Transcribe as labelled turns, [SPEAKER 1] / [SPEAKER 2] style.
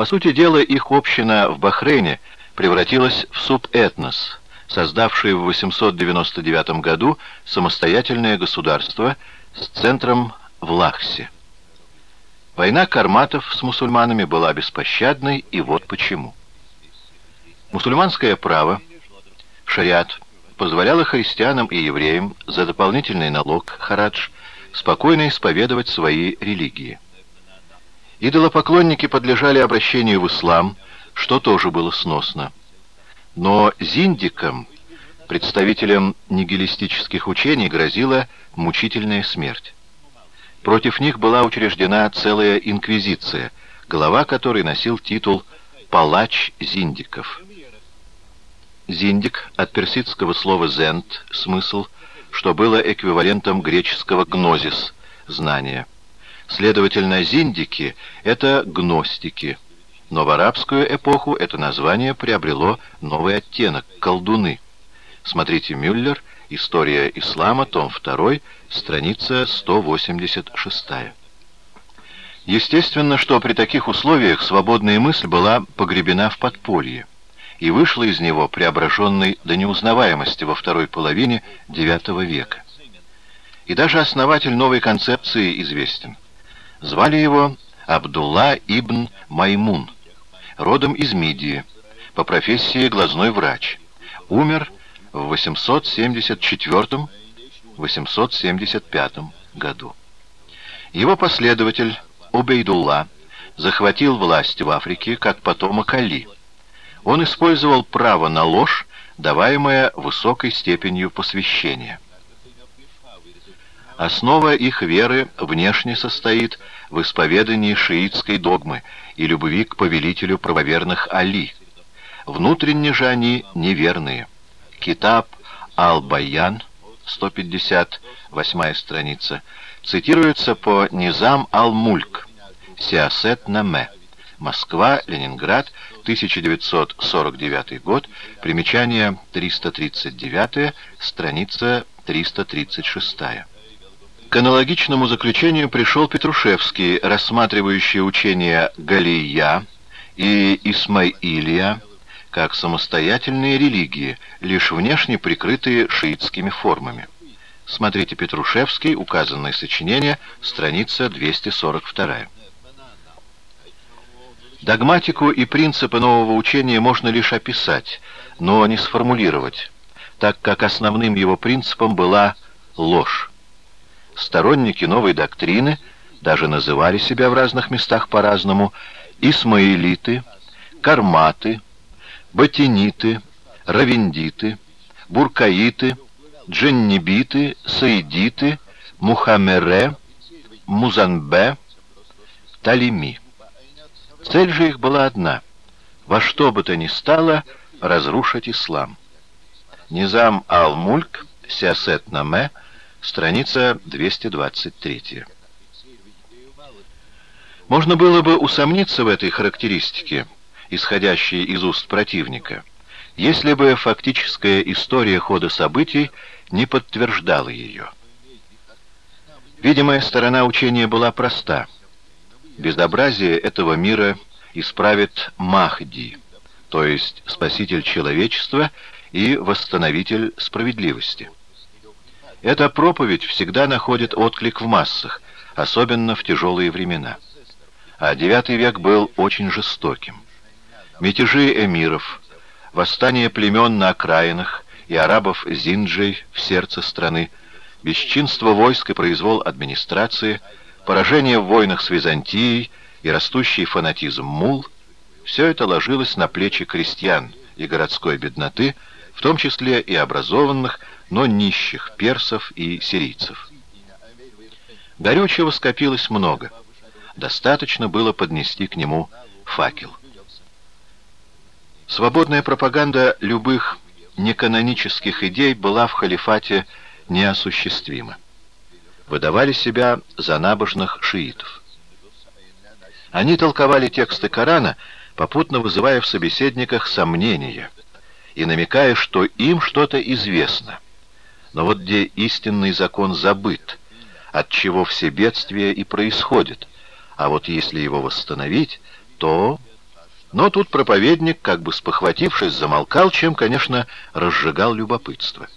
[SPEAKER 1] По сути дела, их община в Бахрейне превратилась в субэтнос, создавший в 899 году самостоятельное государство с центром в Лахсе. Война карматов с мусульманами была беспощадной, и вот почему. Мусульманское право, шариат, позволяло христианам и евреям за дополнительный налог, харадж, спокойно исповедовать свои религии. Идолопоклонники подлежали обращению в ислам, что тоже было сносно. Но зиндикам, представителям нигилистических учений, грозила мучительная смерть. Против них была учреждена целая инквизиция, глава которой носил титул «палач зиндиков». Зиндик от персидского слова «зент» смысл, что было эквивалентом греческого «гнозис» — знание. Следовательно, зиндики — это гностики. Но в арабскую эпоху это название приобрело новый оттенок — колдуны. Смотрите Мюллер «История ислама», том 2, страница 186. Естественно, что при таких условиях свободная мысль была погребена в подполье и вышла из него преображенной до неузнаваемости во второй половине IX века. И даже основатель новой концепции известен. Звали его Абдулла ибн Маймун, родом из Мидии, по профессии глазной врач. Умер в 874-875 году. Его последователь Убейдулла захватил власть в Африке как потомок Али. Он использовал право на ложь, даваемое высокой степенью посвящения. Основа их веры внешне состоит в исповедании шиитской догмы и любви к повелителю правоверных Али. Внутренне же они неверные. Китаб Ал-Баян, 158 страница, цитируется по Низам Ал-Мульк, Сиасет Наме, Москва, Ленинград, 1949 год, примечание 339, страница 336. К аналогичному заключению пришел Петрушевский, рассматривающий учения Галия и Исмаилия, как самостоятельные религии, лишь внешне прикрытые шиитскими формами. Смотрите Петрушевский, указанное сочинение, страница 242. Догматику и принципы нового учения можно лишь описать, но не сформулировать, так как основным его принципом была ложь. Сторонники новой доктрины даже называли себя в разных местах по-разному исмаилиты, карматы, батиниты, равендиты, буркаиты, дженнибиты, саидиты, мухамере, музанбе, талими. Цель же их была одна — во что бы то ни стало разрушить ислам. Низам Ал-Мульк, Сиасет Наме, страница 223. Можно было бы усомниться в этой характеристике — исходящие из уст противника, если бы фактическая история хода событий не подтверждала ее. Видимая сторона учения была проста. Безобразие этого мира исправит Махди, то есть спаситель человечества и восстановитель справедливости. Эта проповедь всегда находит отклик в массах, особенно в тяжелые времена. А IX век был очень жестоким. Мятежи эмиров, восстание племен на окраинах и арабов Зинджей в сердце страны, бесчинство войск и произвол администрации, поражение в войнах с Византией и растущий фанатизм мул — все это ложилось на плечи крестьян и городской бедноты, в том числе и образованных, но нищих персов и сирийцев. Горючего скопилось много. Достаточно было поднести к нему факел. Свободная пропаганда любых неканонических идей была в халифате неосуществима. Выдавали себя за набожных шиитов. Они толковали тексты Корана, попутно вызывая в собеседниках сомнения и намекая, что им что-то известно. Но вот где истинный закон забыт, от чего все бедствия и происходят, а вот если его восстановить, то Но тут проповедник, как бы спохватившись, замолкал, чем, конечно, разжигал любопытство.